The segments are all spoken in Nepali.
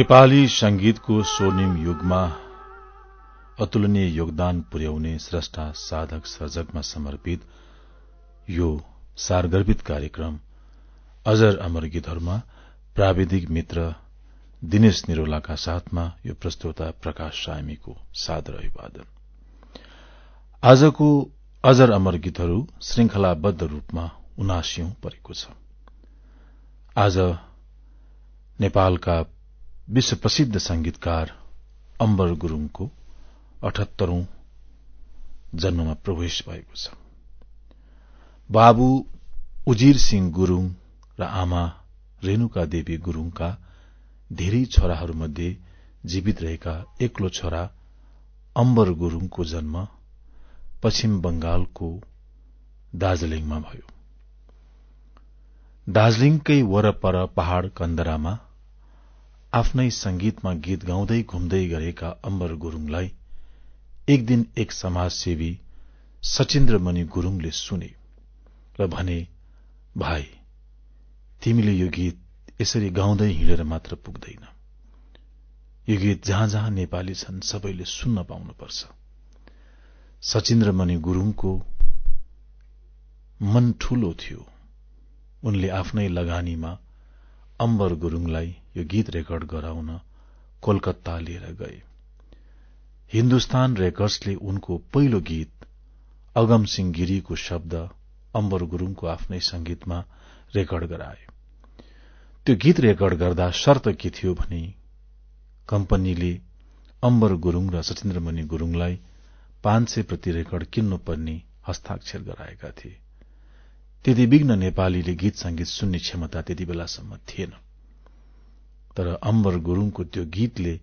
नेपाली संगीतको स्वर्णिम युगमा अतुलनीय योगदान पुर्याउने श्रष्टा साधक सर्जकमा समर्पित यो सारगर्भित कार्यक्रम अजर अमर गीतहरूमा प्राविधिक मित्र दिनेश निरोलाका साथमा यो प्रस्तोता प्रकाश सामीको सादर अभिवादन। आजको अजर अमर गीतहरू श्रृंखलाबद्ध रूपमा उनासियौं परेको छ। आज नेपालका विश्व प्रसिद्ध संगीतकार अम्बर गुरूङको अठहत्तरौं जन्ममा प्रवेश भएको छ। बाबु उजिर सिंह गुरूङ र आमा रेणुका देवी गुरूङका धेरै छोराहरूमध्ये जीवित रहेका एक्लो छोरा अम्बर गुरूङको जन्म पश्चिम बंगालको दार्जीलिङमा भयो। दार्जीलिङकै वरपर पहाड़ कन्दरामा आफ्नै संगीतमा गीत गाउँदै घुम्दै गरेका अम्बर गुरूङलाई एक दिन एक समाजसेवी सचिन्द्रमणि गुरूङले सुने र भने भाइ तिमीले यो गीत यसरी गाउँदै हिँडेर मात्र पुग्दैन। यो गीत जहाँ जहाँ नेपाली छन् सबैले सुन्न पाउनुपर्छ सचिन्द्रमणि गुरूङको मन ठूलो थियो। उनले आफ्नै लगानीमा अम्बर गुरूङलाई यो गीत रेकर्ड गराउन कोलकाता लिएर गए। हिन्दुस्तान रेकर्ड्सले उनको पहिलो गीत अगम सिंह गिरीको शब्द अम्बर गुरूङको आफ्नै संगीतमा रेकर्ड गराए। त्यो गीत रेकर्ड गर्दा शर्त के थियो भने कम्पनीले अम्बर गुरूङ र सचिन्द्रमणि गुरूङलाई पाँच सय प्रति रेकर्ड किन्नुपर्ने हस्ताक्षर गराएका थिए। त्यति विघ्न नेपालीले गीत संगीत सुन्ने क्षमता त्यति बेलासम्म थिएन। तर अम्बर गुरूङको त्यो गीतले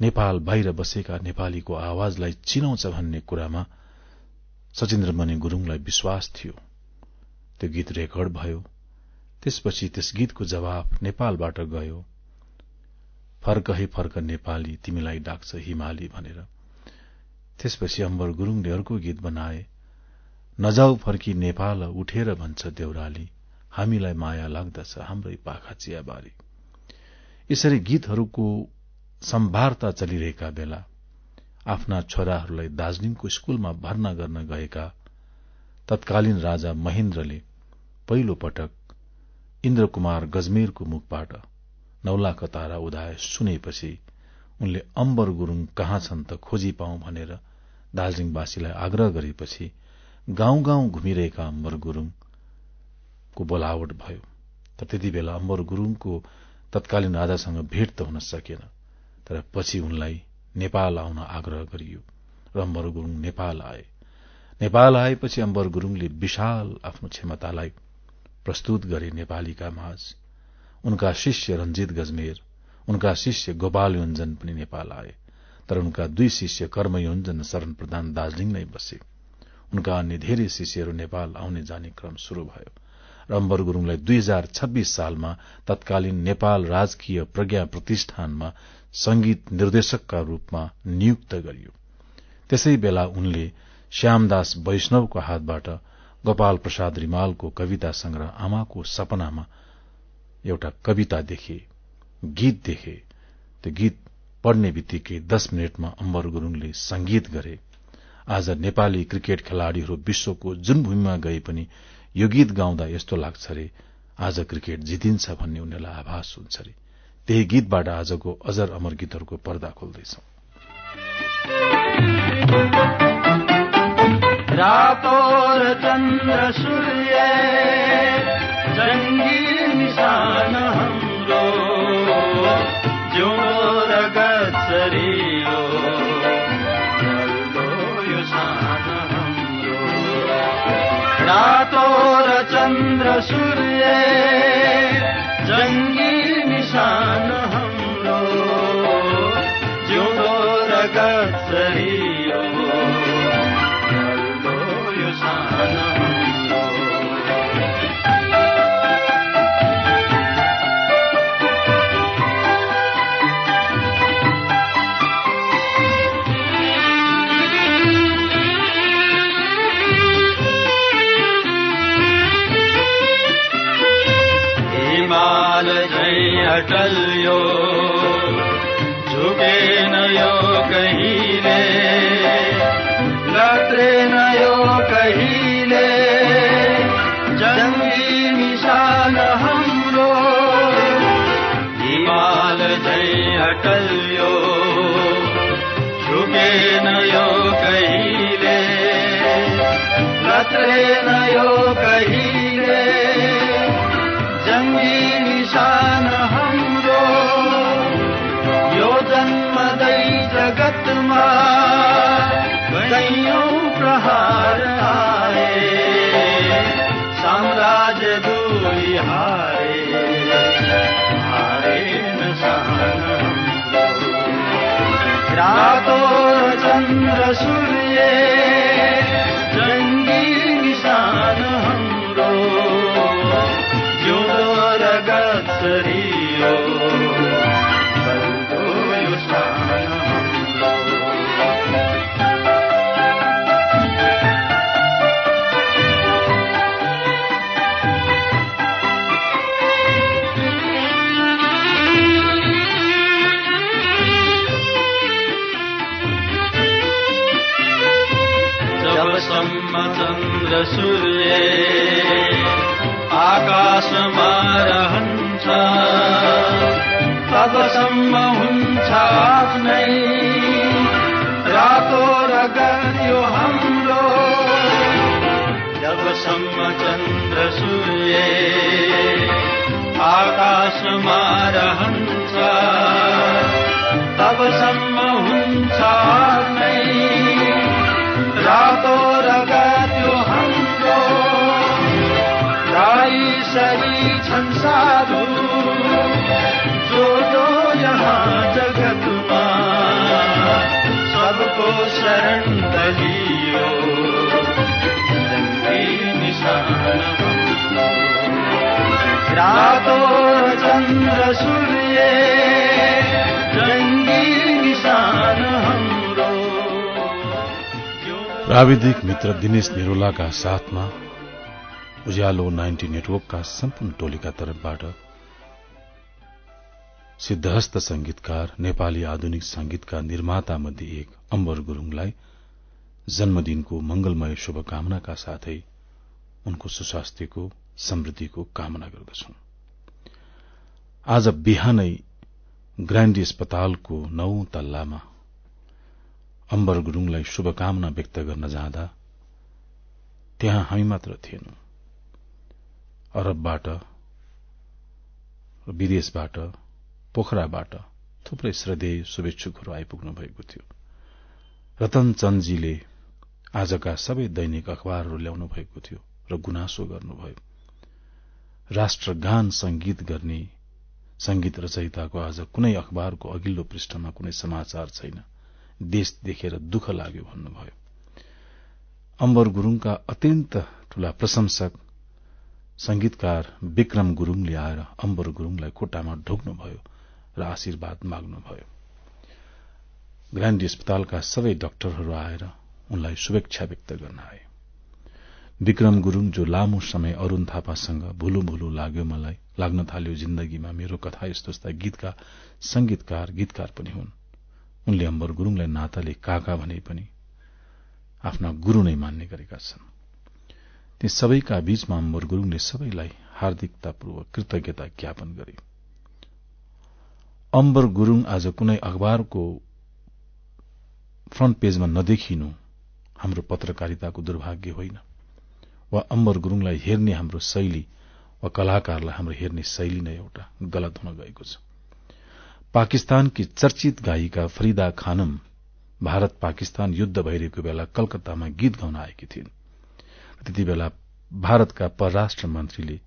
नेपाल बाहिर बसेका नेपालीको आवाजलाई चिनाउँछ भन्ने कुरामा सचिन्द्रमणि गुरूङलाई विश्वास थियो। त्यो गीत रेकर्ड भयो। त्यसपछि त्यस गीतको जवाब नेपालबाट गयो। फर्क है फर्क नेपाली तिमीलाई डाक्छ हिमाली भनेर। त्यसपछि अम्बर गुरूङले अर्को गीत बनाए नजाउ फर्की नेपाल उठेर भन्छ देउराली हामीलाई माया लाग्दछ हाम्रै पाखा चियाबारी। यसरी गीतहरूको सम्भारता चलिरहेका बेला आफ्ना छोराहरूलाई दार्जीलिङको स्कूलमा भर्ना गर्न गएका तत्कालीन राजा महेन्द्रले पहिलो पटक इन्द्र कुमार गजमेरको मुखबाट नौला कतारा उदाय सुनेपछि उनले अम्बर गुरूङ कहाँ छन् त खोजी पाऊ भनेर दार्जीलिङवासीलाई आग्रह गरेपछि गाउँ गाउँ घुमिरहेका अम्बर गुरूङको बोलावट भयो। तर त्यति बेला अम्बर गुरूङको तत्कालीन राजासँग भेट त हुन सकेन तर पछि उनलाई नेपाल आउन आग्रह गरियो र अम्बर गुरूङ नेपाल आए। नेपाल आएपछि अम्बर गुरूङले विशाल आफ्नो क्षमतालाई प्रस्तुत गरे नेपालीका माझ उनका शिष्य रञ्जित गजमेर उनका शिष्य गोपाल योञ्जन पनि नेपाल आए तर उनका दुई शिष्य कर्मयोञ्जन शरण प्रधान दार्जीलिङ नै बसे। उनका अन्य धेरै शिष्यहरू नेपाल आउने जाने क्रम शुरू भयो। रम्बर गुरूङलाई दुई हजार छब्बीस सालमा तत्कालीन नेपाल राजकीय प्रज्ञा प्रतिष्ठानमा संगीत निर्देशकका रूपमा नियुक्त गरियो। त्यसै बेला उनले श्यामदास वैष्णवको हातबाट गोपाल प्रसाद रिमालको कविता संग्रह आमाको सपनामा एउटा कविता देखे गीत देखे। त्यो गीत पढ्ने बित्तिकै दश मिनटमा अम्बर गुरूङले संगीत गरे। आज नेपाली क्रिकेट खेलाड़ीहरू विश्वको जुन भूमिमा गए पनि यो गीत गाउँदा यस्तो लाग्छ रे आज क्रिकेट जितिन्छ भन्ने उनीहरूलाई आभास हुन्छ रे। त्यही गीतबाट आजको अजर अमर गीतहरूको पर्दा खोल्दैछौ। चन्द्र सूर्य जङ्गी निशान हाम्रो र गच्छरियो चन्द्र अटल यो झुकेन यो कहिले लत्रेन यो कहिले जङ्गी निशान हाम्रो हिमाल झै अटल यो झुकेन यो कहिले लत्रेन यो कहिले प्रहार आए साम्राज्य दुई हारे हारे नसान रातो चन्द्र सूर्य जङ्गी प्राविधिक मित्र दिनेश निरोलाका साथमा उज्यालो नाइन्टी नेटवर्कका सम्पूर्ण टोलीका तर्फबाट सिद्धहस्त संगीतकार नेपाली आधुनिक संगीतका निर्माता मध्ये एक अम्बर गुरूङलाई जन्मदिनको मंगलमय शुभकामनाका साथै उनको सुस्वास्थ्यको समृद्धिको कामना गर्दछौ। आज बिहानै ग्रान्डी अस्पतालको नौ तल्लामा अम्बर गुरूङलाई शुभकामना व्यक्त गर्न जाँदा त्यहाँ हामी मात्र थिएनौं। अरबबाट विदेशबाट पोखराबाट थुप्रै श्रद्धेय शुभेच्छुकहरू आइपुग्नु भएको थियो। रतन चन्दजीले आजका सबै दैनिक अखबारहरू ल्याउनु भएको थियो र गुनासो गर्नुभयो। राष्ट्रगान संगीत गर्ने संगीत रचयिताको आज कुनै अखबारको अघिल्लो पृष्ठमा कुनै समाचार छैन। देश देखेर दुःख लाग्यो भन्नुभयो। अम्बर गुरूङका अत्यन्त ठूला प्रशंसक संगीतकार विक्रम गुरूङले आएर अम्बर गुरूङलाई खुट्टामा ढोक्नुभयो र आशीर्वाद माग्नुभयो। ग्रान्डी अस्पतालका सबै डाक्टरहरू आएर उनलाई शुभेच्छा व्यक्त गर्न आए। विक्रम गुरूङ जो लामो समय अरूण थापासँग भुलु भुलु लाग्यो मलाई लाग्न थाल्यो जिन्दगीमा मेरो कथा यस्तो यस्ता गीतका संगीतकार गीतकार पनि हुन्। उनले अम्बर गुरूङलाई नाताले काका भने पनि आफ्ना गुरू नै मान्ने गरेका छन्। ती सबैका बीचमा अम्बर गुरूङले सबैलाई हार्दिकतापूर्वक कृतज्ञता ज्ञापन गरे। अम्बर गुरूङ आज कुनै अखबारको फ्रन्ट पेजमा नदेखिनु हाम्रो पत्रकारिताको दुर्भाग्य होइन। वा अम्बर गुरूङलाई हेर्ने हाम्रो शैली वा कलाकारलाई हाम्रो हेर्ने शैली नै एउटा गलत हुन गएको छ। पाकिस्तानकी चर्चित गायिका फरिदा खानम भारत पाकिस्तान युद्ध भइरहेको बेला कलकत्तामा गीत गाउन आएकी थिइन्। त्यति बेला भारतका परराष्ट्र मन्त्रीले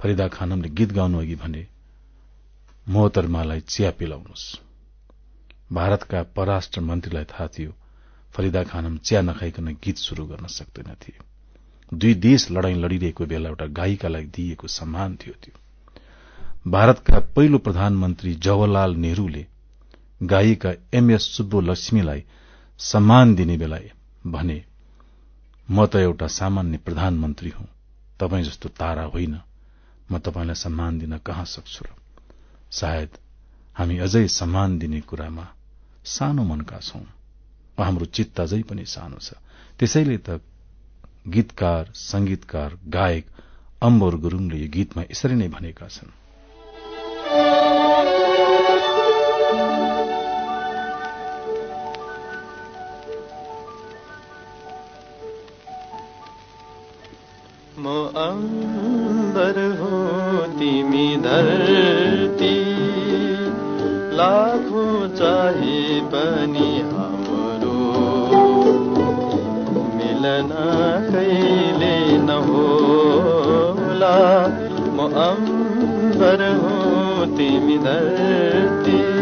फरिदा खानमले गीत गाउनु अघि भने मोहतरमालाई चिया पिलाउनुहोस् भारतका परराष्ट्र मन्त्रीलाई थाहा थियो फरिदा खानम चिया नखाइकन गीत शुरू गर्न सक्दैनथे दुई देश लड़ाई लड़िरहेको बेला एउटा गायिकालाई दिइएको सम्मान थियो त्यो। भारतका पहिलो प्रधानमन्त्री जवाहरलाल नेहरूले गायिका एमएस सुब्बु लक्ष्मीलाई सम्मान दिने बेला भने म त एउटा सामान्य प्रधानमन्त्री हुँ। तपाई जस्तो तारा होइन। म तपाईँलाई सम्मान दिन कहाँ सक्छु र? सायद हामी अझै सम्मान दिने कुरामा सानो मनका छौं। हाम्रो चित्त अझै पनि सानो छ। त्यसैले त गीतकार संगीतकार गायक अम्बर गुरूङले यो गीतमा यसरी नै भनेका छन्। म अम्बर हो तिमी धरती। लाखौँ चाहे पनि हाम्रो मिलन कहिले नहोला। म अम्बर हो तिमी धरती।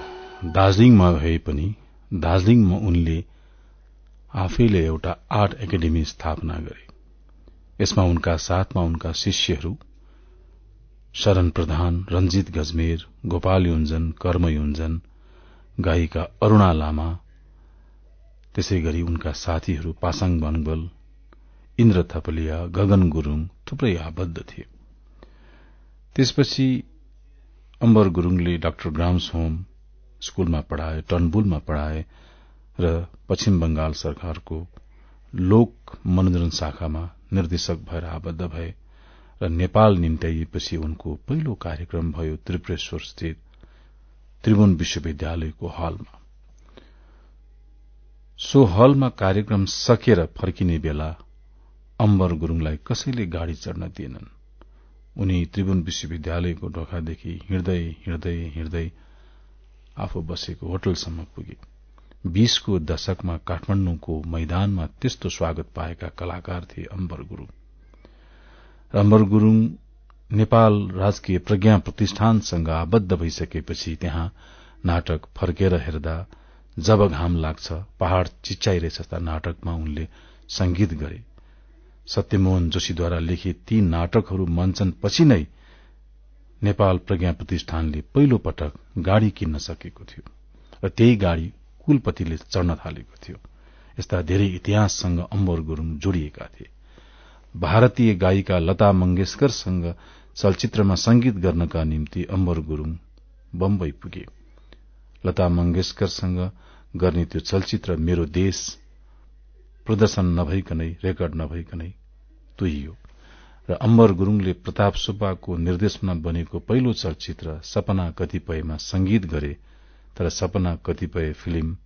दार्जीलिङमा भए पनि दार्जीलिङमा उनले आफैले एउटा आर्ट एकाडेमी स्थापना गरे। यसमा उनका साथमा उनका शिष्यहरू शरण प्रधान रंजीत गजमेर गोपाल युञ्जन कर्म युञ्जन गायिका अरूणा लामा त्यसै गरी उनका साथीहरू पासाङ बनबल इन्द्र थपलिया गगन गुरूङ थुप्रै आबद्ध थिए। त्यसपछि अम्बर गुरूङले डाक्टर ग्राम्स होम स्कूलमा पढ़ाए टनबुलमा पढ़ाए र पश्चिम बंगाल सरकारको लोक मनोरञ्जन शाखामा निर्देशक भएर आबद्ध भए र नेपाल निम्त्याइएपछि उनको पहिलो कार्यक्रम भयो त्रिपुरेश्वर स्थित त्रिभुवन विश्वविद्यालयको हलमा। सो हलमा कार्यक्रम सकेर फर्किने बेला अम्बर गुरूङलाई कसैले गाड़ी चढ़न दिएनन्। उनी त्रिभुवन विश्वविद्यालयको ढोकादेखि हिँड्दै हिँड्दै हिँड्दै आफू बसेको होटलसम्म पुगे। बीसको दशकमा काठमाडौँको मैदानमा त्यस्तो स्वागत पाएका कलाकार थिए अम्बर गुरूङ। अम्बर गुरूङ नेपाल राजकीय प्रज्ञा प्रतिष्ठानसँग आबद्ध भइसकेपछि त्यहाँ नाटक फर्केर हेर्दा जब घाम लाग्छ पहाड़ चिच्चाइरहेछ जस्ता नाटकमा उनले संगीत गरे। सत्यमोहन जोशीद्वारा लिखित ती नाटकहरू मञ्चन पछि नै नेपाल प्रज्ञा प्रतिष्ठानले पहिलो पटक गाड़ी किन्न सकेको थियो र त्यही गाड़ी कुलपतिले चढ्न थालेको थियो। यस्ता धेरै इतिहाससँग अम्बर गुरूङ जोडिएका थिए। भारतीय गायिका लता मंगेशकरसँग चलचित्रमा संगीत गर्नका निम्ति अम्बर गुरूङ बम्बई पुगे। लता मंगेशकरसँग गर्ने त्यो चलचित्र मेरो देश प्रदर्शन नभइकनै रेकर्ड नभइकनै तुहियो। र अम्बर गुरूङले प्रताप सुब्बाको निर्देशनमा बनेको पहिलो चलचित्र सपना कतिपयमा संगीत गरे तर सपना कतिपय फिल्म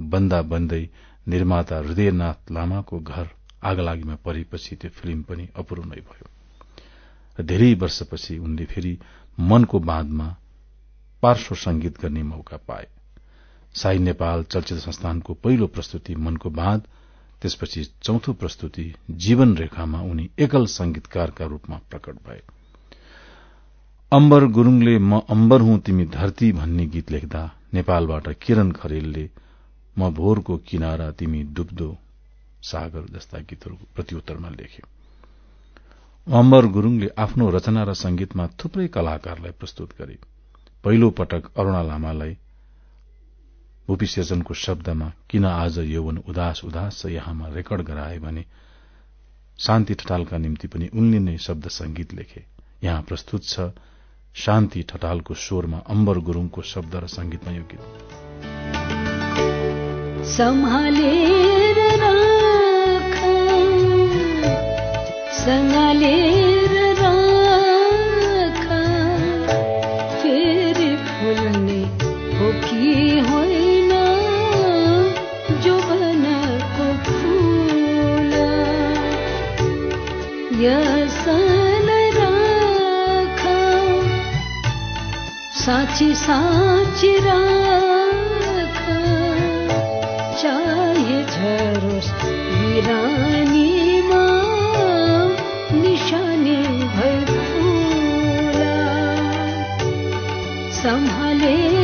बन्दा बन्दै निर्माता हृदयनाथ लामाको घर आगलागीमा परेपछि त्यो फिल्म पनि अपूर्ण भयो। र धेरै वर्षपछि उनले फेरि मनको बाँधमा पार्श्व संगीत गर्ने मौका पाए। साई नेपाल चलचित्र संस्थानको पहिलो प्रस्तुति मनको बाँध त्यसपछि चौथो प्रस्तुति जीवन रेखामा उनी एकल संगीतकारका रूपमा प्रकट भए। अम्बर गुरूङले म अम्बर हुँ तिमी धरती भन्ने गीत लेख्दा नेपालबाट किरण खरेलले म भोरको किनारा तिमी डुब्दो सागर जस्ता गीतहरूको प्रत्युत्तरमा लेखे। अम्बर गुरूङले आफ्नो रचना र संगीतमा थुप्रै कलाकारलाई प्रस्तुत गरे। पहिलो पटक अरूणा लामालाई भूपी सेजनको शब्दमा किन आज यौवन उदास उदास छ यहाँमा रेकर्ड गराए भने? शान्ति ठटालका निम्ति पनि उनले नै शब्द संगीत लेखे। यहाँ प्रस्तुत छ शान्ति ठटालको स्वरमा अम्बर गुरूङको शब्द र संगीतमा यो गीत। सम्हालेर साँची साँची राख चाहे झरोस् बिरानीमा निशानी भई फुला। सम्हालेर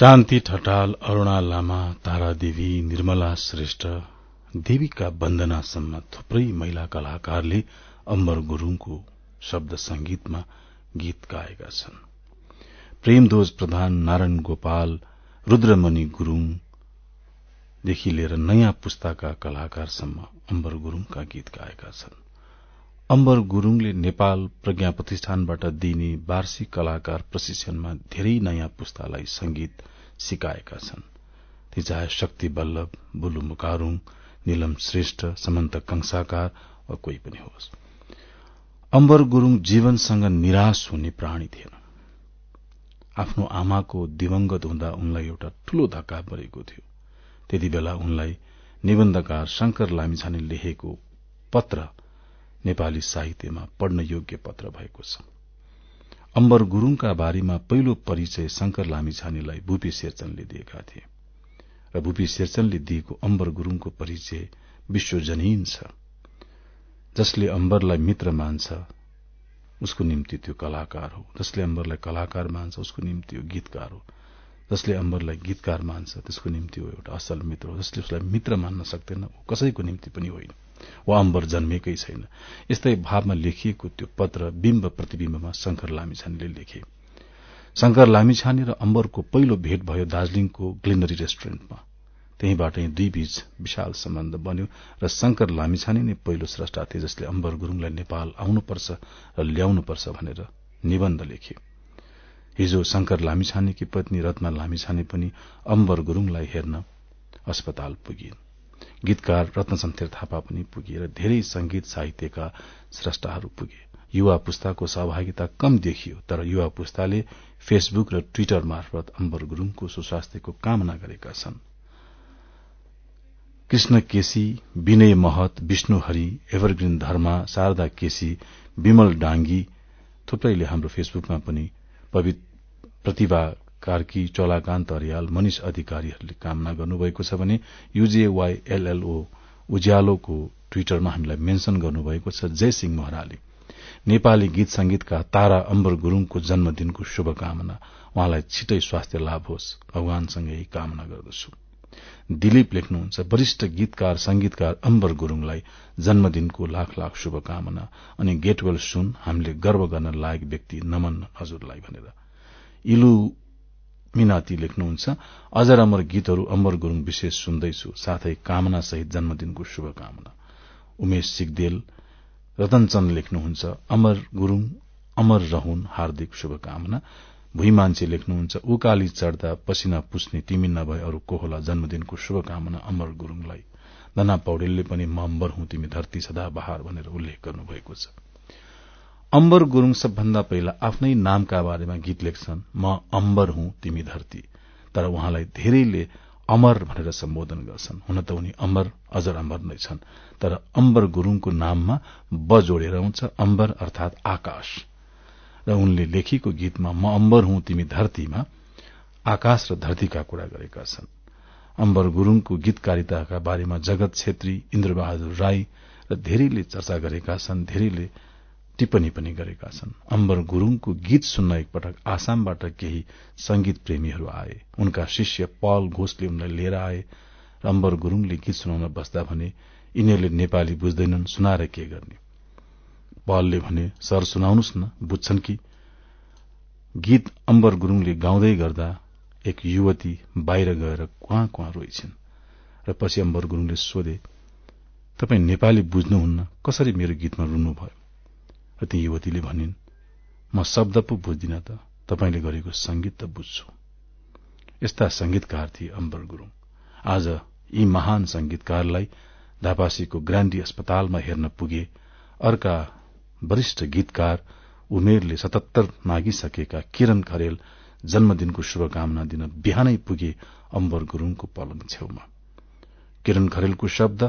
शान्ति ठटाल अरूणा लामा तारा देवी निर्मला श्रेष्ठ देवीका वन्दनासम्म थुप्रै महिला कलाकारले अम्बर गुरूङको शब्द संगीतमा गीत गाएका छन्। प्रेमध्वज प्रधान नारायण गोपाल रुद्रमणि गुरूङदेखि लिएर नयाँ पुस्ताका कलाकारसम्म अम्बर गुरूङका गीत गाएका छन्। अम्बर गुरूङले नेपाल प्रज्ञा प्रतिष्ठानबाट दिइने वार्षिक कलाकार प्रशिक्षणमा धेरै नयाँ पुस्तालाई संगीत सिकाएका छन्। ती चाहे शक्ति बल्लभ बुलु मुकारुङ निलम श्रेष्ठ समन्त कंसाकार वा कोही पनि होस्। अम्बर गुरूङ जीवनसँग निराश हुने प्राणी थिएन। आफ्नो आमाको दिवंगत हुँदा उनलाई एउटा ठूलो धक्का परेको थियो। त्यति बेला उनलाई निबन्धकार शंकर लामिछाने लेखेको पत्र नेपाली साहित्यमा पढ्न योग्य पत्र भएको छ। अम्बर गुरूङका बारेमा पहिलो परिचय शंकर लामिछानेलाई भूपी शेरचनले दिएका थिए र भूपी शेरचनले दिएको अम्बर गुरूङको परिचय विश्वजनीन छ। जसले अम्बरलाई मित्र मान्छ उसको निम्ति त्यो कलाकार हो। जसले अम्बरलाई कलाकार मान्छ उसको निम्ति यो गीतकार हो। जसले अम्बरलाई गीतकार मान्छ त्यसको निम्ति हो एउटा असल मित्र हो। जसले उसलाई मित्र मान्न सक्दैन कसैको निम्ति पनि होइन। वा अम्बर जन्मेकै छैन। यस्तै भावमा लेखिएको त्यो पत्र बिम्ब प्रतिविम्बमा शंकर लामिछानेले लेखे। शंकर लामिछाने र अम्बरको पहिलो भेट भयो दार्जीलिङको ग्लिनरी रेस्टुरेन्टमा। त्यहीबाट दुई बीच विशाल सम्बन्ध बन्यो र शंकर लामिछाने नै पहिलो स्रष्टा थिए जसले अम्बर गुरूङलाई नेपाल आउनुपर्छ र ल्याउनुपर्छ भनेर निबन्ध लेखे। हिजो शंकर लामिछानेकी पत्नी रत्ना लामिछाने पनि अम्बर गुरूङलाई हेर्न अस्पताल पुगिन्। गीतकार रत्नचन्थेर थापा पनि पुगे र धेरै संगीत साहित्यका स्रष्टाहरू पुगे। युवा पुस्ताको सहभागिता कम देखियो तर युवा पुस्ताले फेसबुक र ट्विटर मार्फत अम्बर गुरूङको सुस्वास्थ्यको कामना गरेका छन्। कृष्ण केसी विनय महत विष्णु हरि एभरग्रीन धर्मा शारदा केसी विमल डांगी थुप्रैले हाम्रो फेसबुकमा पनि प्रतिभा कार्की चोलाकान्त अर्याल मनिष अधिकारीहरूले कामना गर्नुभएको छ भने युजेवाईएलएलओ उज्यालोको ट्वीटरमा हामीलाई मेन्शन गर्नुभएको छ। जय सिंह महराले। नेपाली गीत संगीतका तारा अम्बर गुरूङको जन्मदिनको शुभकामना। उहाँलाई छिटै स्वास्थ्य लाभ होस्। भगवानसँग कामना गर्दछु। दिलीप लेख्नुहुन्छ वरिष्ठ गीतकार संगीतकार अम्बर गुरूङलाई जन्मदिनको लाख लाख शुभकामना। अनि गेट वेल सुन हामीले गर्व गर्न लायक व्यक्ति नमन हजुरलाई भनेर। इलु मिनाती लेख्नुहुन्छ। अजर अमर गीतहरू अम्बर गुरूङ विशेष सुन्दैछु। साथै कामना सहित जन्मदिनको शुभकामना। उमेश सिगदेल रतनचन्द लेख्नुहुन्छ। अमर गुरूङ अमर रहून हार्दिक शुभकामना। भुइँ मान्छे लेख्नुहुन्छ। उकाली चढ्दा पसिना पुस्ने तिमी नभए अरू को होला? जन्मदिनको शुभकामना अमर गुरूङलाई। धना पौडेलले पनि म अम्बर हुँ तिमी धरती सदा बहार भनेर उल्लेख गर्नुभएको छ। अम्बर गुरूङ सबभन्दा पहिला आफ्नै नामका बारेमा गीत लेख्छन्। म अम्बर हुँ तिमी धरती। तर उहाँलाई धेरैले अमर भनेर सम्बोधन गर्छन्। हुन त उनी अमर अजर अमर नै छन्। तर अम्बर गुरूङको नाममा ब जोडेर आउँछ अम्बर अर्थात आकाश। र उनले लेखेको गीतमा म अम्बर हुँ तिमी धरतीमा आकाश र धरतीका कुरा गरेका छन्। अम्बर गुरूङको गीतकारिताका बारेमा जगत छेत्री इन्द्रबहादुर राई र धेरैले चर्चा गरेका छन्। धेरैले टिप्पणी पनि गरेका छन्। अम्बर गुरूङको गीत सुन्न एकपटक आसामबाट केही संगीत प्रेमीहरू आए। उनका शिष्य पल घोषले उनलाई लिएर आए र अम्बर गुरूङले गीत सुनाउन बस्दा भने यिनीहरूले नेपाली बुझ्दैनन् सुनाएर के गर्ने? पलले भने सर सुनाउनुहोस् न बुझ्छन् कि? गीत अम्बर गुरूङले गाउँदै गर्दा एक युवती बाहिर गएर कुहाँ कुहाँ रोइछन्। र पछि अम्बर गुरूङले सोधे तपाईँ नेपाली बुझ्नुहुन्न कसरी मेरो गीतमा रुनु भयो र ती युवतीले भनिन् म शब्द पो बुझ्दिन त तपाईँले गरेको संगीत त बुझ्छु। यस्ता संगीतकार थिए अम्बर गुरूङ। आज यी महान संगीतकारलाई धापासीको ग्रान्डी अस्पतालमा हेर्न पुगे अर्का वरिष्ठ गीतकार उमेरले सतहत्तर नागिसकेका किरण खरेल जन्मदिनको शुभकामना दिन बिहानै पुगे अम्बर गुरूङको पलङ छेउमा। किरण खरेलको शब्द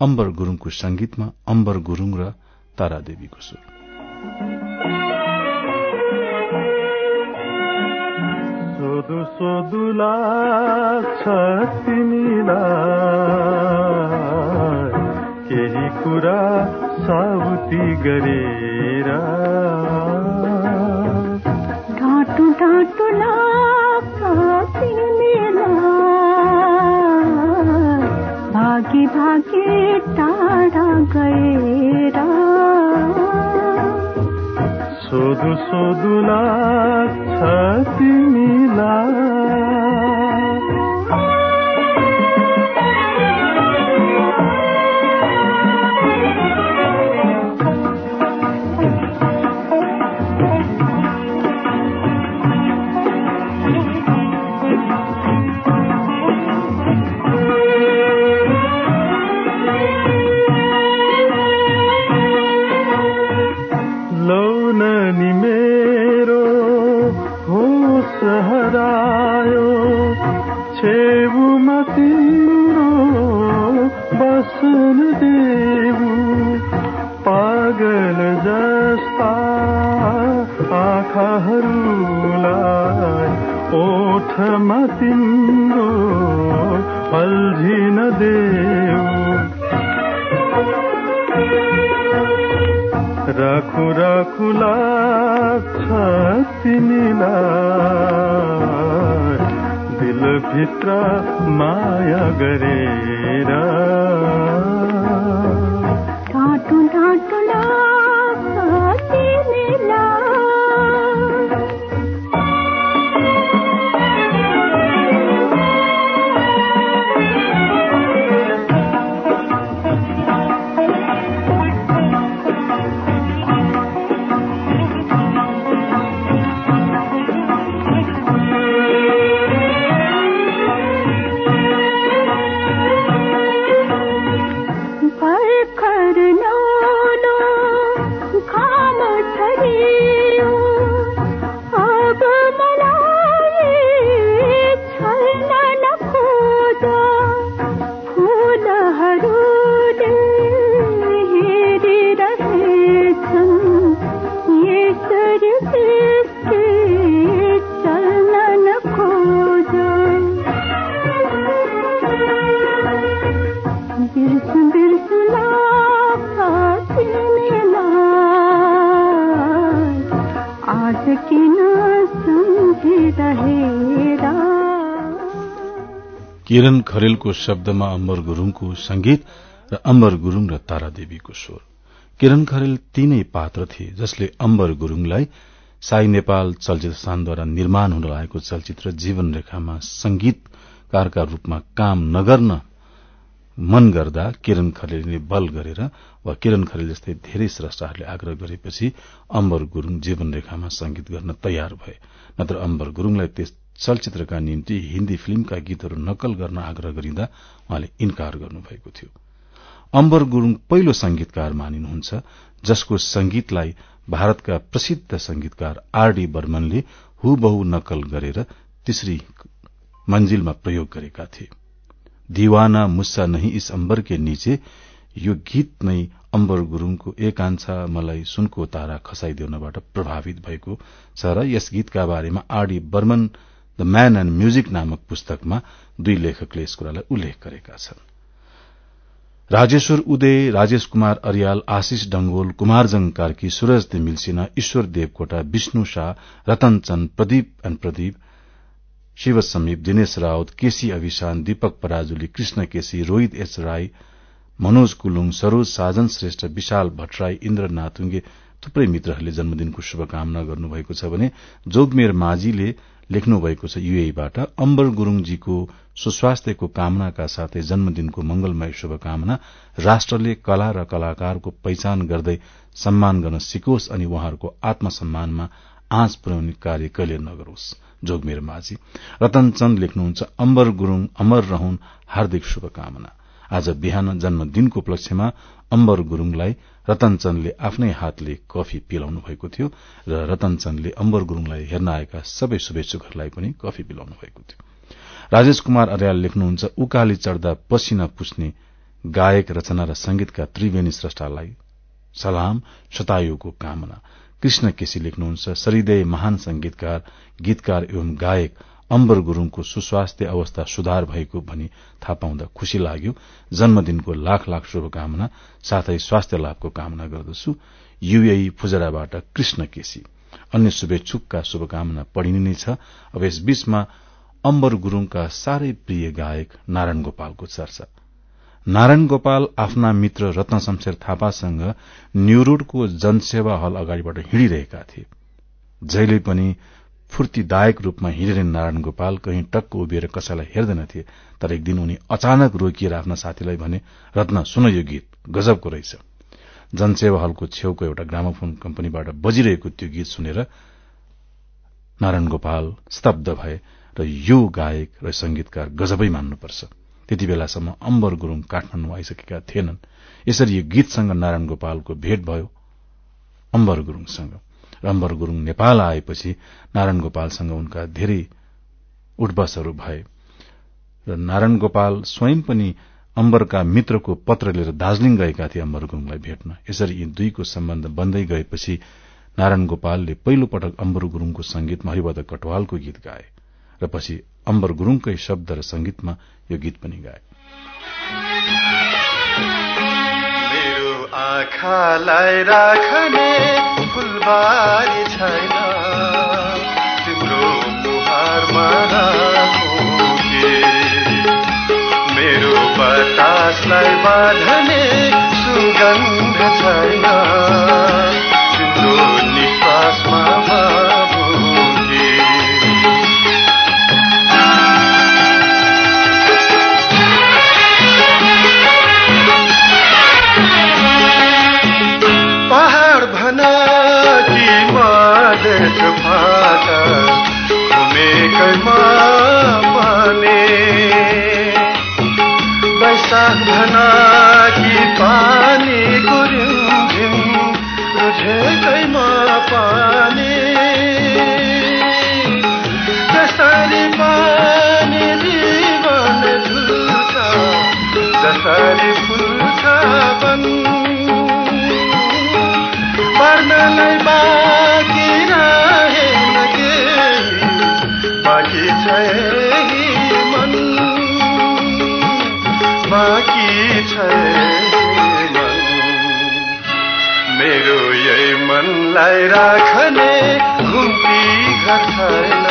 अम्बर गुरूङको संगीतमा अम्बर गुरूङ र तारादेवीको सुर। सोधु सोधु लाग्छ तिमीलाई। केही कुरा साबुती गरेर। ढाँटु ढाँटु भागी भागी टाढा गएर। सोधु सोधु लाग्छ तिमीलाई। दिलभित्र माया गरेर खरेलको शब्दमा अम्बर गुरूङको संगीत र अम्बर गुरूङ र तारादेवीको स्वर। किरण खरेल तीनै पात्र थिए जसले अम्बर गुरूङलाई साई नेपाल चलचित्र संस्थानद्वारा निर्माण हुन लागेको चलचित्र जीवन रेखामा संगीतकारका रूपमा काम नगर्न मन गर्दा किरण खरेलले बल गरेर वा किरण खरेल जस्तै धेरै स्रष्टाहरूले आग्रह गरेपछि अम्बर गुरूङ जीवन रेखामा संगीत गर्न तयार भए। नत्र अम्बर गुरूङलाई त्यस चलचित्रका निम्ति हिन्दी फिल्मका गीतहरू नकल गर्न आग्रह गरिँदा उहाँले इन्कार गर्नुभएको थियो। अम्बर गुरूङ पहिलो संगीतकार मानिनुहुन्छ जसको संगीतलाई भारतका प्रसिद्ध संगीतकार आरडी बर्मनले हुबहु नकल गरेर तीसरी मंजिलमा प्रयोग गरेका थिए। दीवाना मुस्सा नहीं इस अम्बर के नीचे यो गीत नै अम्बर गुरूङको एकांशा मलाई सुनको तारा खसाइदेउनबाट प्रभावित भएको छ र यस गीतका बारेमा R D Burman the man and music नामक पुस्तकमा दुई लेखकले यस कुरालाई उल्लेख गरेका छन्। राजेश्वर उदय राजेश कुमार अरियाल आशिष डंगोल कुमारजङ कार्की सूरज तिमिल सिन्हा ईश्वर देवकोटा विष्णु शाह रतन चन्द प्रदीप एण्ड प्रदीप शिव समीप दिनेश राउत केसी अभिशान दीपक पराजुली कृष्ण केसी रोहित एच राई मनोज कुलुङ सरोज साजन श्रेष्ठ विशाल भट्टराई इन्द्र नाथुङ्गे थुप्रै मित्रहरूले जन्मदिनको शुभकामना गर्नुभएको छ भने जोगमेर माझीले लेख्नु भएको छ युएबाट अम्बर गुरूङजीको सुस्वास्थ्यको कामनाका साथै जन्मदिनको मंगलमय शुभकामना राष्ट्रले कला र कलाकारको पहिचान गर्दै सम्मान गर्न सिकोस् अनि उहाँहरूको आत्मसम्मानमा आँच पुर्याउने कार्य कहिले नगरोस्। जोगमेर माझी। रतनचन्द लेख्नुहुन्छ अम्बर गुरूङ अमर रहन् हार्दिक शुभकामना। आज बिहान जन्मदिनको उपलक्ष्यमा अम्बर गुरूङलाई रतनचन्दले आफ्नै हातले कफी पिलाउनु भएको थियो र रतनचन्दले अम्बर गुरूङलाई हेर्न आएका सबै शुभेच्छुकहरूलाई पनि कफी पिलाउनु भएको थियो। राजेश कुमार अर्याल लेख्नुहुन्छ उकाली चढ्दा पसिना पुस्ने गायक रचना र संगीतका त्रिवेणी श्रेष्ठालाई सलाम शतायुको कामना। कृष्ण केसी लेख्नुहुन्छ सरिदय महान संगीतकार गीतकार एवं गायक अम्बर गुरूङको सुस्वास्थ्य अवस्था सुधार भएको भनी थाहा पाउँदा खुशी लाग्यो। जन्मदिनको लाख लाख शुभकामना साथै स्वास्थ्य लाभको कामना गर्दछु। युएई फुजराबाट कृष्ण केसी। अन्य शुभेच्छुकका शुभकामना पढिने नै छ। अब यस बीचमा अम्बर गुरूङका साह्रै प्रिय गायक नारायण गोपालको चर्चा। नारायण गोपाल आफ्ना मित्र रत्न शमशेर थापासँग न्यूरोडको जनसेवा हल अगाडिबाट हिँडिरहेका थिए। जहिले पनि फूर्तिदायक रूपमा हिँडेर नारायण गोपाल कहीँ टक्क उभिएर कसैलाई हेर्दैनथे तर एक दिन उनी अचानक रोकिएर आफ्ना साथीलाई भने रत्न सुन यो गीत गजबको रहेछ। जनसेवा हलको छेउको एउटा ग्रामोफोन कम्पनीबाट बजिरहेको त्यो गीत सुनेर नारायण गोपाल स्तब्ध भए र यो गायक र संगीतकार गजबै मान्नुपर्छ। त्यति बेलासम्म अम्बर गुरूङ काठमाडौँ आइसकेका थिएनन्। यसरी यो गीतसँग नारायण गोपालको भेट भयो अम्बर गुरूङसँग। र अम्बर गुरूङ नेपाल आएपछि नारायण गोपालसँग उनका धेरै उठबसहरू भए। र नारायण गोपाल स्वयं पनि अम्बरका मित्रको पत्र लिएर दार्जीलिङ गएका थिए अम्बर गुरूङलाई भेट्न। यसरी यी दुईको सम्बन्ध बन्दै गएपछि नारायण गोपालले पहिलो पटक अम्बर गुरूङको संगीतमा हरिबद कटवालको गीत गाए र पछि अम्बर गुरूङकै शब्द र संगीतमा यो गीत पनि गाए। आँखालाई राख्ने फुलबारी छैन। तिम्रो मुहारमा मेरो बतासलाई बाँध्ने सुगन्ध छैन। पाने। बैशाख भना कि पानी गुरिम रुझेकैमा पानी। जसरी पानी जीवन जसरी मेरो यही मनलाई राख्ने घुम्ती घर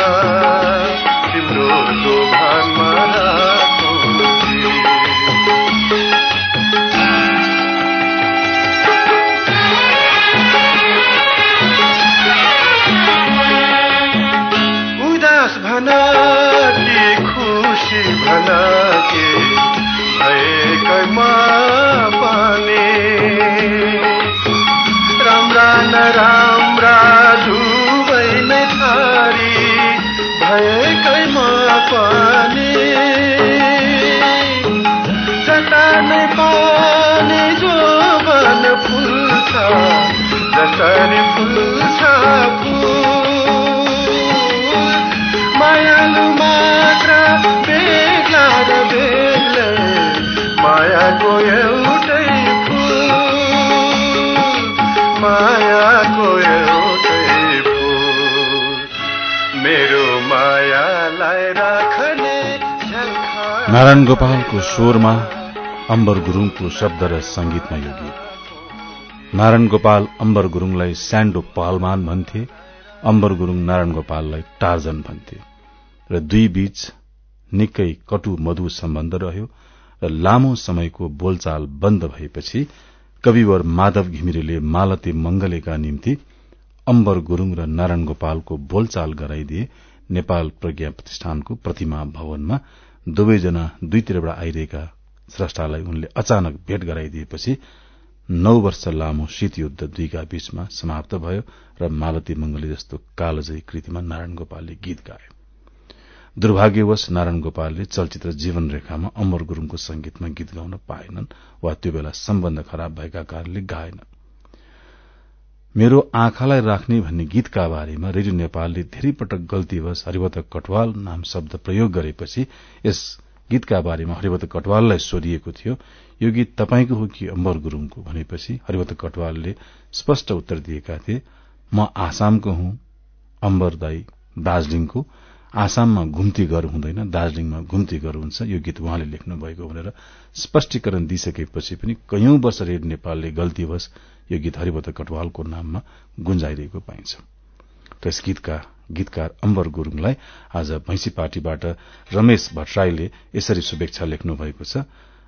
नारायण गोपालको स्वरमा अम्बर गुरूङको शब्द र संगीतमा यो गीत। नारायण गोपाल अम्बर गुरूङलाई स्यान्डो पहलमान भन्थे अम्बर गुरूङ नारायण गोपाललाई टार्जन भन्थे। र दुई बीच निकै कटु मधु सम्बन्ध रह्यो र लामो समयको बोलचाल बन्द भएपछि कविवर माधव घिमिरेले मालती मंगलेका निम्ति अम्बर गुरूङ र नारायण गोपालको बोलचाल गराइदिए नेपाल प्रज्ञा प्रतिष्ठानको प्रतिमा भवनमा दुवैजना दुईतिरबाट आइरहेका स्रष्टालाई उनले अचानक भेट गराइदिएपछि नौ वर्ष लामो शीतयुद्ध दुईका बीचमा समाप्त भयो र मालती मंगली जस्तो कालजयी कृतिमा नारायण गोपालले गीत गाए दुर्भाग्यवश नारायण गोपालले चलचित्र जीवन रेखामा अमर गुरूङको संगीतमा गीत गाउन पाएनन् वा त्यो बेला सम्बन्ध खराब भएका कारणले गाएनन्। मेरो आँखालाई राख्ने भन्ने गीतका बारेमा रेडियो नेपालले धेरै पटक गल्तीवश हरिवत कटवाल नाम शब्द प्रयोग गरेपछि यस गीतका बारेमा हरिवत कटवाललाई सोधिएको थियो। यो गीत तपाईँको हो कि अम्बर गुरूङको भनेपछि हरिवत कटवालले स्पष्ट उत्तर दिएका थिए म आसामको हुँ अम्बर दाई दार्जीलिङको। आसाममा घुम्ती घर हुँदैन दार्जीलिङमा घुम्ती घर हुन्छ। यो गीत उहाँले लेख्नु भएको भनेर स्पष्टीकरण दिइसकेपछि पनि कैयौं वर्ष रेड नेपालले गल्तीवश यो गीत हरिवत कटवालको नाममा गुन्जाइरहेको पाइन्छ। गीतका गीतकार अम्बर गुरूङलाई आज भैंसी पार्टीबाट रमेश भट्टराईले यसरी शुभेच्छा लेख्नु भएको छ।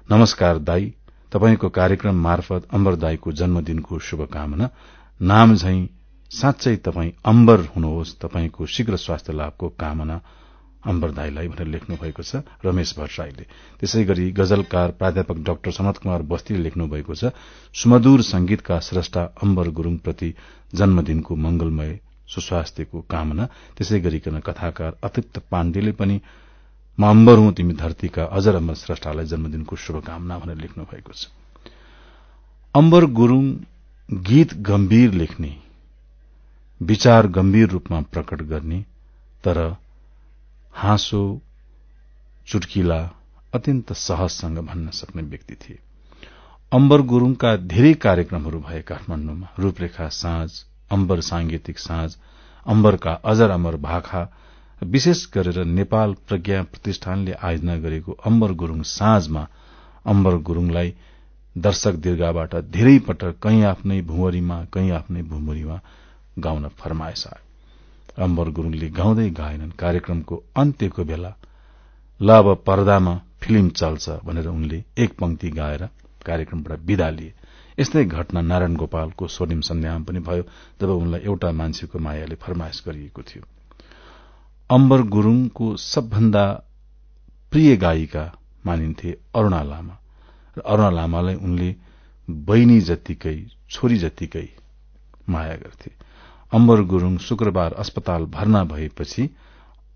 नमस्कार दाई तपाईँको कार्यक्रम मार्फत अम्बर दाईको जन्मदिनको शुभकामना। नाम झै साँच्चै तपाईँ अम्बर हुनुहोस्। तपाईँको शीघ्र स्वास्थ्य लाभको कामना अम्बर दाईलाई भनेर लेख्नु भएको छ रमेश भट्टराईले। त्यसै गरी गजलकार प्राध्यापक डाक्टर सनत कुमार बस्तीले लेख्नु भएको छ सुमधुर संगीतका श्रष्टा अम्बर गुरूङप्रति जन्मदिनको मंगलमय सुस्वास्थ्यको कामना। त्यसै गरिकन कथाकार अतिक्त पाण्डेले पनि म अम्बर हुँ तिमी धरतीका अजर अमर श्रष्टालाई जन्मदिनको शुभकामना भनेर लेख्नु भएको छ। अम्बर गुरूङ गीत गम्भीर लेख्ने विचार गम्भीर रूपमा प्रकट गर्ने तर हाँसो चुटकिला अत्यन्त सहजसँग भन्न सक्ने व्यक्ति थिए। अम्बर गुरूङका धेरै कार्यक्रमहरू भए काठमाण्डुमा रूपरेखा साँझ अम्बर सांगीतिक साँझ अम्बरका अजर अमर भाखा विशेष गरेर नेपाल प्रज्ञा प्रतिष्ठानले आयोजना गरेको अम्बर गुरूङ साँझमा अम्बर गुरूङलाई दर्शक दीर्घाबाट धेरै पटक कहीँ आफ्नै भुवरीमा कहीँ आफ्नै भूमुरीमा गाउन आयो अम्बर गुरूङले गाउँदै गाएनन्। कार्यक्रमको अन्त्यको बेला ल पर्दामा फिल्म चल्छ भनेर उनले एक पंक्ति गाएर कार्यक्रमबाट विदा लिए। यस्तै घटना नारायण गोपालको स्वर्णिम सन्ध्यामा पनि भयो जब उनलाई एउटा मान्छेको मायाले फरमाइश गरिएको थियो। अम्बर गुरूङको सबभन्दा प्रिय गायिका मानिन्थे अरूणा लामा। र अरूणा लामालाई उनले बहिनी जत्तिकै छोरी जत्तिकै माया गर्थे। अम्बर गुरूङ शुक्रबार अस्पताल भर्ना भएपछि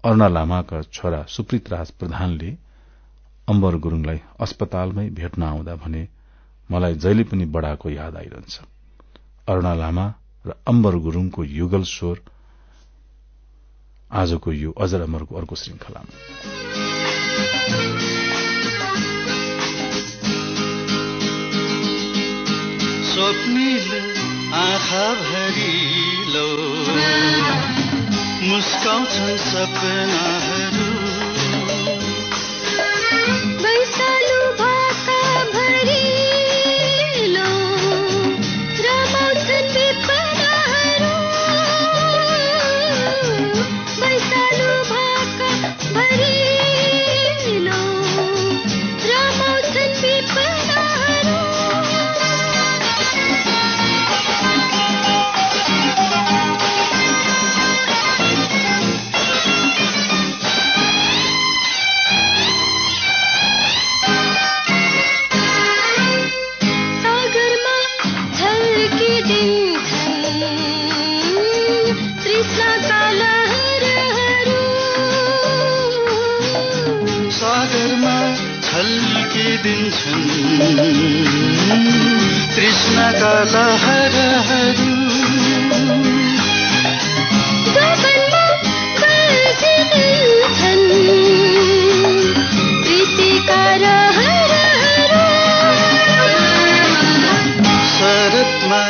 अरूणा लामाका छोरा सुप्रित राज प्रधानले अम्बर गुरूङलाई अस्पतालमै भेट्न आउँदा भने मलाई जहिले पनि बडाको याद आइरहन्छ। अरूणा लामा र अम्बर गुरूङको युगल स्वर आजको यो अजर अमरको अर्को श्रृंखलामा स्वप्निल आँखा भरिलो मुस्काउँछन् सपनाहरू कृष्णका लहरहरू। शरतमा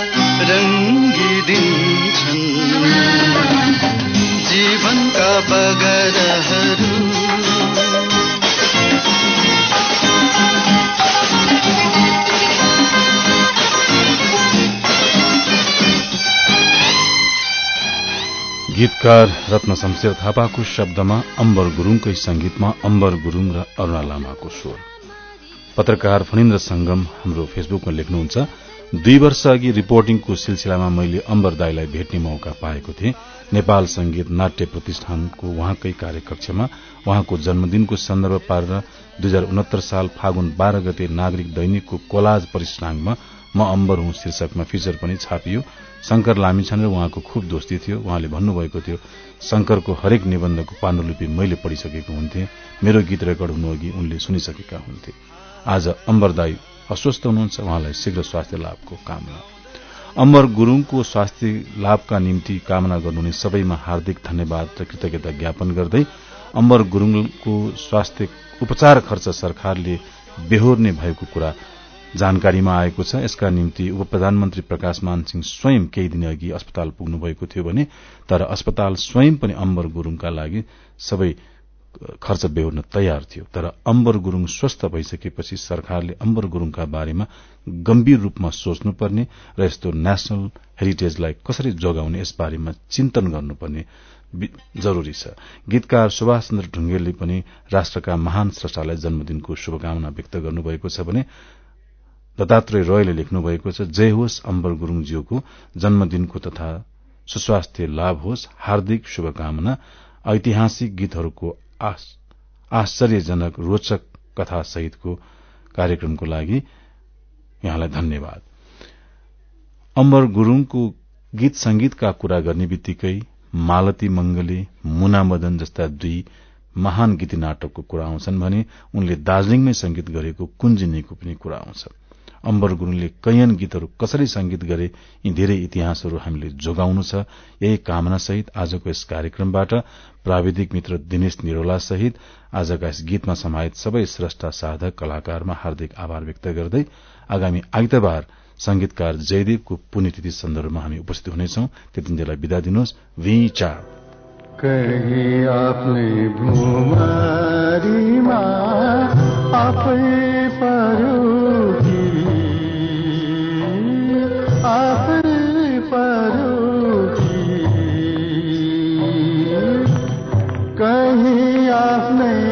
रङ्गिदिन्छन्। जीवनका बगरहरू। गीतकार रत्न शमशेर थापाको शब्दमा अम्बर गुरूङकै संगीतमा अम्बर गुरूङ र अरूणा लामाको स्वर। पत्रकार फणिन्द्र संगम हाम्रो फेसबुकमा लेख्नुहुन्छ दुई वर्ष अघि रिपोर्टिङको सिलसिलामा मैले अम्बर दाईलाई भेट्ने मौका पाएको थिएँ। नेपाल संगीत नाट्य प्रतिष्ठानको उहाँकै कार्यकक्षमा उहाँको जन्मदिनको सन्दर्भ पारेर दुई हजार साल फागुन बाह्र गते नागरिक दैनिकको कोलाज परिश्राङमा म अम्बर हुँ शीर्षकमा फिचर पनि छापियो। शंकर लामिछाने र उहाँको खुब दोस्ती थियो। उहाँले भन्नुभएको थियो शंकरको हरेक निबन्धको पाण्डुलिपि मैले पढिसकेको हुन्थे। मेरो गीत रेकर्ड हुनु अघि उनले सुनिसकेका हुन्थे। आज अम्बर दाई अस्वस्थ हुनुहुन्छ। उहाँलाई शीघ्र स्वास्थ्य लाभको कामना। अम्बर गुरूङको स्वास्थ्य लाभका निम्ति कामना गर्नुहुने सबैमा हार्दिक धन्यवाद र कृतज्ञता ज्ञापन गर्दै अम्बर गुरूङको स्वास्थ्य उपचार खर्च सरकारले बेहोर्ने भएको कुरा जानकारीमा आएको छ यसका निम्ति उप प्रधानमन्त्री प्रकाश मान सिंह स्वयं केही दिन अघि अस्पताल पुग्नु भएको थियो भने तर अस्पताल स्वयं पनि अम्बर गुरूङका लागि सबै खर्च बेहोर्न तयार थियो। तर अम्बर गुरूङ स्वस्थ भइसकेपछि सरकारले अम्बर गुरूङका बारेमा गम्भीर रूपमा सोच्नुपर्ने र यस्तो नेशनल हेरिटेजलाई कसरी जोगाउने यसबारेमा चिन्तन गर्नुपर्ने जरूरी छ। गीतकार सुभाष चन्द्र ढुङ्गेलले पनि राष्ट्रका महान स्रष्टालाई जन्मदिनको शुभकामना व्यक्त गर्नुभएको छ भने दत्तात्रेय रोयले लेख्नु भएको छ जय होस् अम्बर गुरूङज्यूको जन्मदिनको तथा सुस्वास्थ्य लाभ होस्। हार्दिक शुभकामना। ऐतिहासिक गीतहरूको आश्चर्यजनक रोचक कथा सहितको कार्यक्रमको लागि यहाँलाई धन्यवाद। अम्बर गुरूङको गीत संगीतका कुरा गर्ने बित्तिकै मालती मंगले मुना मदन जस्ता दुई महान गीती नाटकको कुरा आउँछन् भने उनले दार्जीलिङमै संगीत गरेको कुञ्जिनीको पनि कुरा आउँछ। अम्बर गुरूङले कैयन गीतहरू कसरी संगीत गरे यी धेरै इतिहासहरू हामीले जोगाउनु छ यही कामना सहित आजको यस कार्यक्रमबाट प्राविधिक मित्र दिनेश निरोला सहित आजका यस गीतमा समाहित सबै श्रेष्ठ साधक कलाकारमा हार्दिक आभार व्यक्त गर्दै आगामी आइतबार संगीतकार जयदेवको पुण्यतिथि सन्दर्भमा हामी उपस्थित हुनेछौ। त्यतिन्जेललाई विदा दिनुहोस्। आफै परोकी कहीं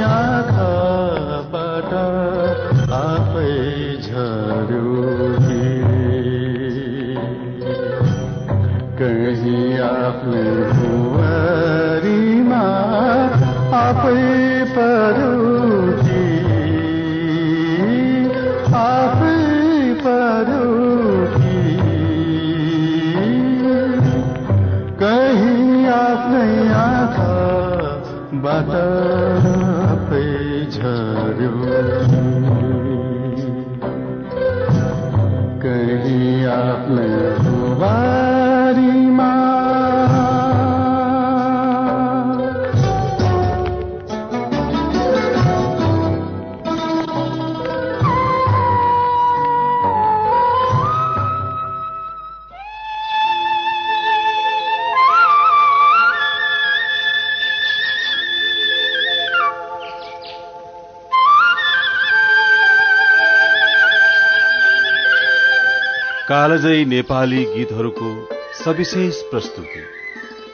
कालजयी नेपाली गीतहरूको सविशेष प्रस्तुति।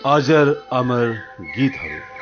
अजर अमर गीतहरू।